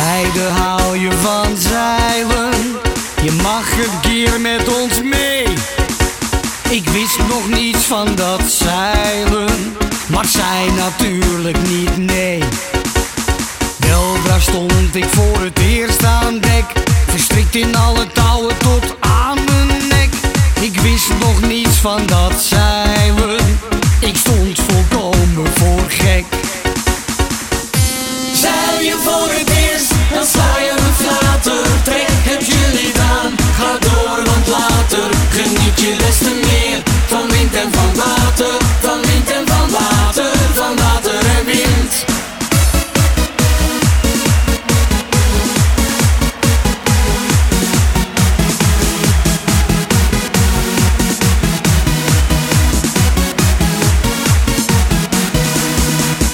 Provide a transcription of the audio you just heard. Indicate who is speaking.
Speaker 1: hou je van zeilen? Je mag een keer met ons mee. Ik wist nog niets van dat zeilen, maar zij natuurlijk niet, nee. Weldra stond ik voor het eerst aan dek, verstrikt in alle touwen tot aan mijn nek. Ik wist nog niets van dat zeilen,
Speaker 2: later. Geniet je des te meer van wind en van water.